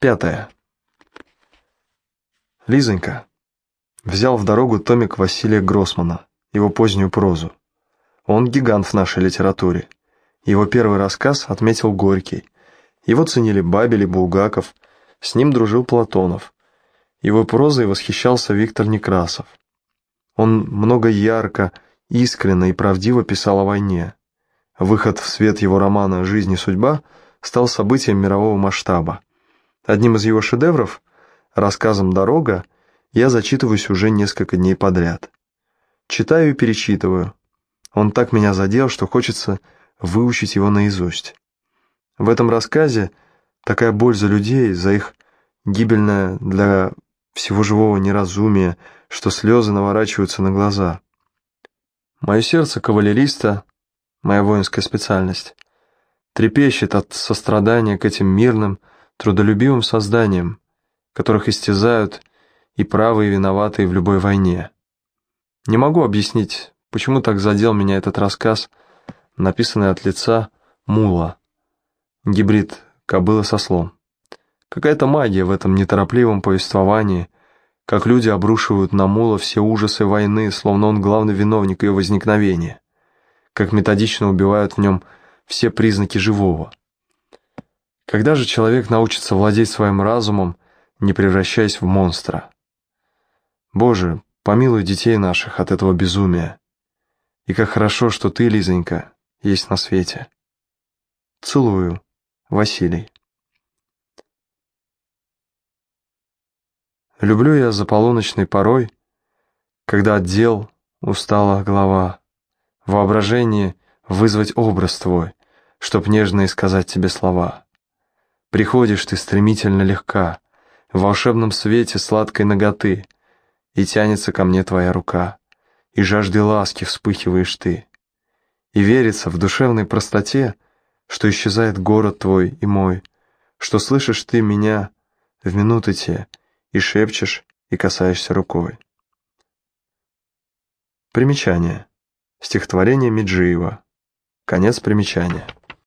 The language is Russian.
Пятое. Лизонька. Взял в дорогу томик Василия Гроссмана, его позднюю прозу. Он гигант в нашей литературе. Его первый рассказ отметил Горький. Его ценили Бабель и Булгаков, с ним дружил Платонов. Его прозой восхищался Виктор Некрасов. Он много ярко, искренно и правдиво писал о войне. Выход в свет его романа «Жизнь и судьба» стал событием мирового масштаба. Одним из его шедевров, рассказом «Дорога», я зачитываюсь уже несколько дней подряд. Читаю и перечитываю. Он так меня задел, что хочется выучить его наизусть. В этом рассказе такая боль за людей, за их гибельное для всего живого неразумие, что слезы наворачиваются на глаза. Мое сердце кавалериста, моя воинская специальность, трепещет от сострадания к этим мирным, трудолюбивым созданиям, которых истязают и правые, и виноватые в любой войне. Не могу объяснить, почему так задел меня этот рассказ, написанный от лица мула, гибрид кобыла со слом. Какая-то магия в этом неторопливом повествовании, как люди обрушивают на мула все ужасы войны, словно он главный виновник ее возникновения, как методично убивают в нем все признаки живого. Когда же человек научится владеть своим разумом, не превращаясь в монстра? Боже, помилуй детей наших от этого безумия. И как хорошо, что ты, Лизонька, есть на свете. Целую, Василий. Люблю я за полуночной порой, когда отдел устала голова, воображение вызвать образ твой, чтоб нежно и сказать тебе слова. Приходишь ты стремительно легка, в волшебном свете сладкой ноготы — и тянется ко мне твоя рука, и жажды ласки вспыхиваешь ты. И верится в душевной простоте, что исчезает город твой и мой, что слышишь ты меня в минуты те, и шепчешь, и касаешься рукой. Примечание. Стихотворение Меджиева. Конец примечания.